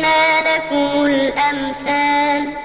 لكم الأمثال